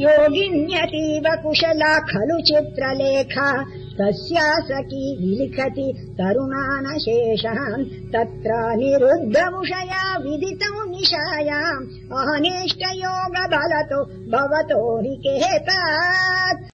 योगिन्यतीव कुशला खलु चित्रलेखा। तस्या सखी विलिखति तरुणानशेषाम्। तत्र निरुद्धमुषया विदितौ निशायाम्। अहनिष्टयोग बलतो भवतो हिकेतात्